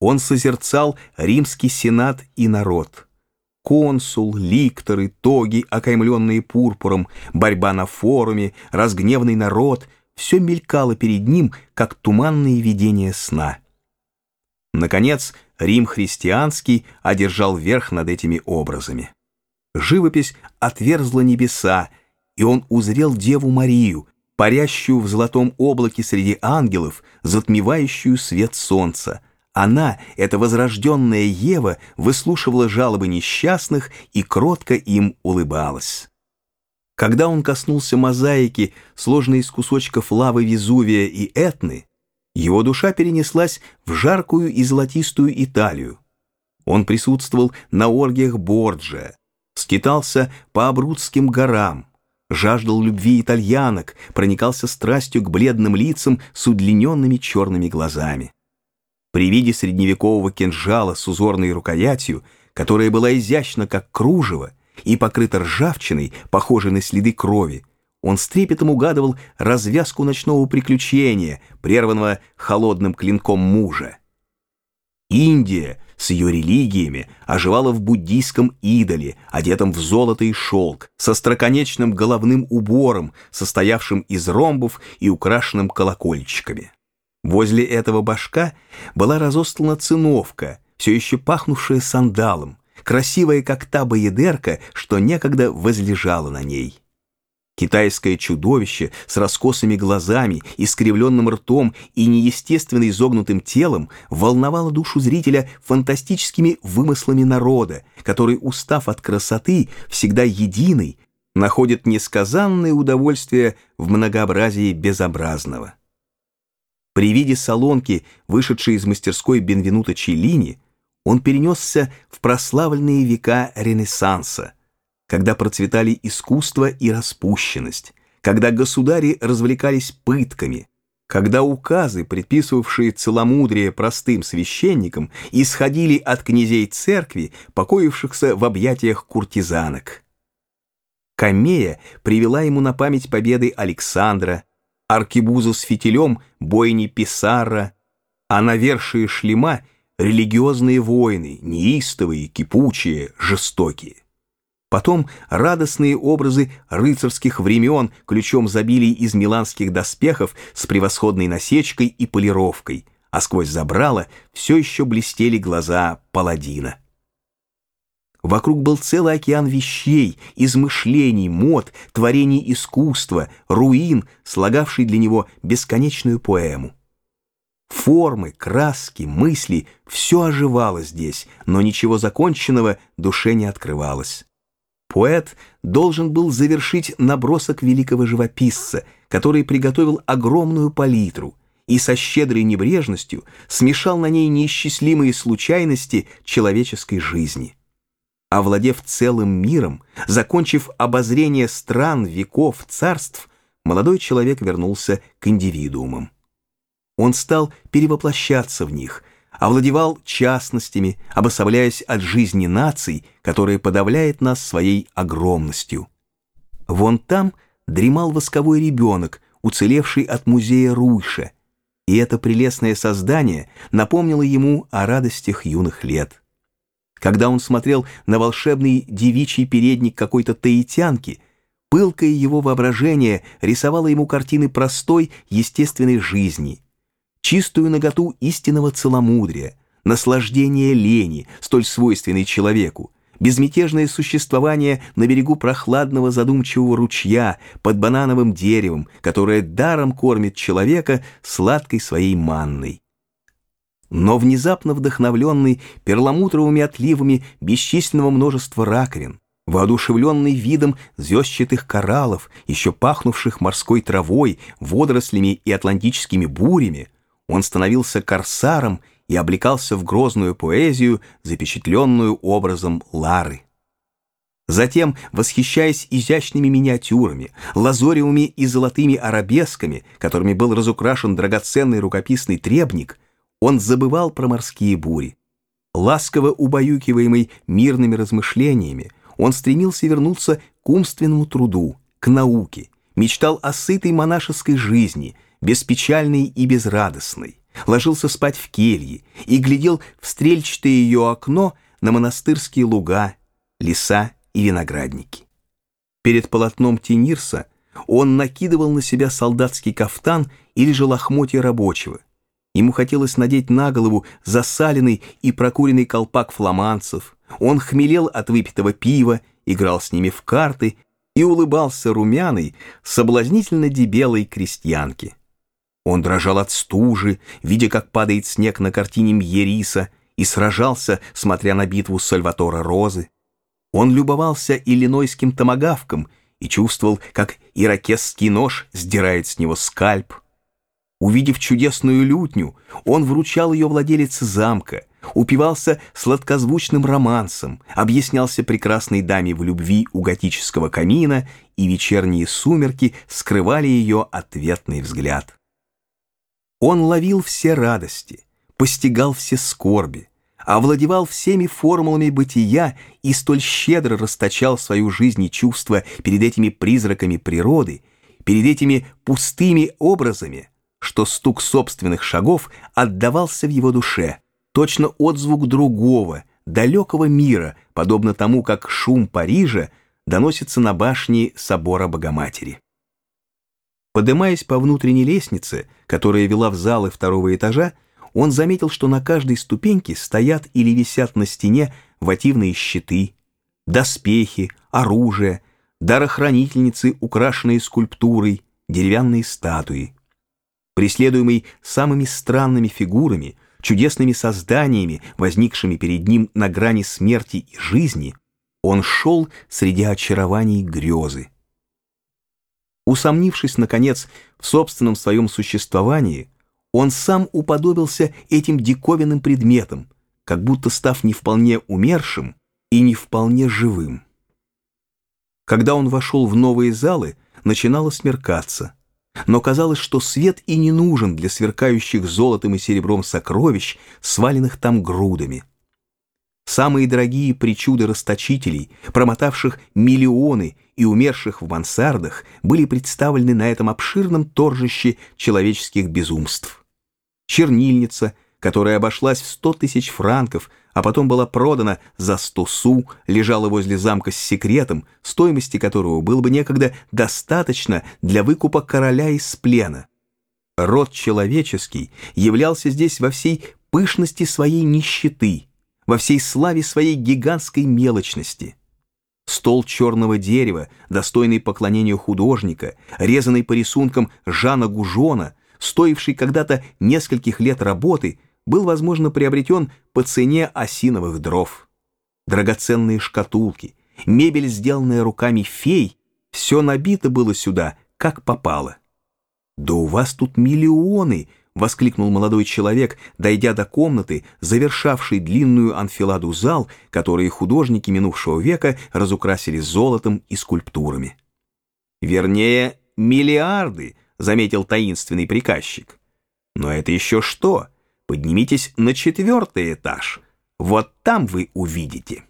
Он созерцал римский сенат и народ. Консул, ликторы, тоги, окаймленные пурпуром, борьба на форуме, разгневанный народ — все мелькало перед ним, как туманные видения сна. Наконец, Рим христианский одержал верх над этими образами. Живопись отверзла небеса, и он узрел Деву Марию, парящую в золотом облаке среди ангелов, затмевающую свет солнца. Она, эта возрожденная Ева, выслушивала жалобы несчастных и кротко им улыбалась. Когда он коснулся мозаики, сложной из кусочков лавы Везувия и Этны, его душа перенеслась в жаркую и золотистую Италию. Он присутствовал на оргиях Борджа, скитался по Абрудским горам, жаждал любви итальянок, проникался страстью к бледным лицам с удлиненными черными глазами. При виде средневекового кинжала с узорной рукоятью, которая была изящна, как кружево, и покрыта ржавчиной, похожей на следы крови, он с трепетом угадывал развязку ночного приключения, прерванного холодным клинком мужа. Индия с ее религиями оживала в буддийском идоле, одетом в золото и шелк, со строконечным головным убором, состоявшим из ромбов и украшенным колокольчиками. Возле этого башка была разостлана циновка, все еще пахнувшая сандалом, красивая, как та боедерка, что некогда возлежала на ней. Китайское чудовище с раскосыми глазами, искривленным ртом и неестественно изогнутым телом волновало душу зрителя фантастическими вымыслами народа, который, устав от красоты, всегда единый, находит несказанное удовольствие в многообразии безобразного. При виде салонки, вышедшей из мастерской Бенвенута Челлини, он перенесся в прославленные века Ренессанса – когда процветали искусство и распущенность, когда государи развлекались пытками, когда указы, предписывавшие целомудрие простым священникам, исходили от князей церкви, покоившихся в объятиях куртизанок. Камея привела ему на память победы Александра, аркибузу с фитилем бойни Писарра, а навершие шлема — религиозные войны, неистовые, кипучие, жестокие. Потом радостные образы рыцарских времен ключом забили из миланских доспехов с превосходной насечкой и полировкой, а сквозь забрало все еще блестели глаза паладина. Вокруг был целый океан вещей, измышлений, мод, творений искусства, руин, слагавший для него бесконечную поэму. Формы, краски, мысли — все оживало здесь, но ничего законченного душе не открывалось. Поэт должен был завершить набросок великого живописца, который приготовил огромную палитру и со щедрой небрежностью смешал на ней неисчислимые случайности человеческой жизни. Овладев целым миром, закончив обозрение стран, веков, царств, молодой человек вернулся к индивидуумам. Он стал перевоплощаться в них – овладевал частностями, обособляясь от жизни наций, которая подавляет нас своей огромностью. Вон там дремал восковой ребенок, уцелевший от музея Руйша, и это прелестное создание напомнило ему о радостях юных лет. Когда он смотрел на волшебный девичий передник какой-то таитянки, пылкое его воображение рисовало ему картины простой, естественной жизни – чистую наготу истинного целомудрия, наслаждение лени, столь свойственной человеку, безмятежное существование на берегу прохладного задумчивого ручья под банановым деревом, которое даром кормит человека сладкой своей манной. Но внезапно вдохновленный перламутровыми отливами бесчисленного множества раковин, воодушевленный видом звездчатых кораллов, еще пахнувших морской травой, водорослями и атлантическими бурями, он становился корсаром и облекался в грозную поэзию, запечатленную образом Лары. Затем, восхищаясь изящными миниатюрами, лазоревыми и золотыми арабесками, которыми был разукрашен драгоценный рукописный требник, он забывал про морские бури. Ласково убаюкиваемый мирными размышлениями, он стремился вернуться к умственному труду, к науке, мечтал о сытой монашеской жизни – беспечальный и безрадостный, ложился спать в келье и глядел в стрельчатое ее окно на монастырские луга, леса и виноградники. Перед полотном Тенирса он накидывал на себя солдатский кафтан или же лохмотья рабочего. Ему хотелось надеть на голову засаленный и прокуренный колпак фламанцев. Он хмелел от выпитого пива, играл с ними в карты и улыбался румяной, соблазнительно дебелой крестьянке. Он дрожал от стужи, видя, как падает снег на картине Мьериса, и сражался, смотря на битву Сальватора Розы. Он любовался иллинойским томагавком и чувствовал, как иракесский нож сдирает с него скальп. Увидев чудесную лютню, он вручал ее владелице замка, упивался сладкозвучным романсом, объяснялся прекрасной даме в любви у готического камина, и вечерние сумерки скрывали ее ответный взгляд. Он ловил все радости, постигал все скорби, овладевал всеми формулами бытия и столь щедро расточал свою жизнь и чувства перед этими призраками природы, перед этими пустыми образами, что стук собственных шагов отдавался в его душе, точно отзвук другого, далекого мира, подобно тому, как шум Парижа доносится на башне собора Богоматери. Подымаясь по внутренней лестнице, которая вела в залы второго этажа, он заметил, что на каждой ступеньке стоят или висят на стене вативные щиты, доспехи, оружие, дарохранительницы, украшенные скульптурой, деревянные статуи. Преследуемый самыми странными фигурами, чудесными созданиями, возникшими перед ним на грани смерти и жизни, он шел среди очарований грезы. Усомнившись, наконец, в собственном своем существовании, он сам уподобился этим диковинным предметам, как будто став не вполне умершим и не вполне живым. Когда он вошел в новые залы, начинало смеркаться, но казалось, что свет и не нужен для сверкающих золотом и серебром сокровищ, сваленных там грудами. Самые дорогие причуды расточителей, промотавших миллионы и умерших в мансардах, были представлены на этом обширном торжище человеческих безумств. Чернильница, которая обошлась в сто тысяч франков, а потом была продана за сто су, лежала возле замка с секретом, стоимости которого было бы некогда достаточно для выкупа короля из плена. Род человеческий являлся здесь во всей пышности своей нищеты – во всей славе своей гигантской мелочности. Стол черного дерева, достойный поклонению художника, резанный по рисункам Жана Гужона, стоивший когда-то нескольких лет работы, был, возможно, приобретен по цене осиновых дров. Драгоценные шкатулки, мебель, сделанная руками фей, все набито было сюда, как попало. «Да у вас тут миллионы!» воскликнул молодой человек, дойдя до комнаты, завершавшей длинную анфиладу зал, которые художники минувшего века разукрасили золотом и скульптурами. «Вернее, миллиарды», — заметил таинственный приказчик. «Но это еще что? Поднимитесь на четвертый этаж. Вот там вы увидите».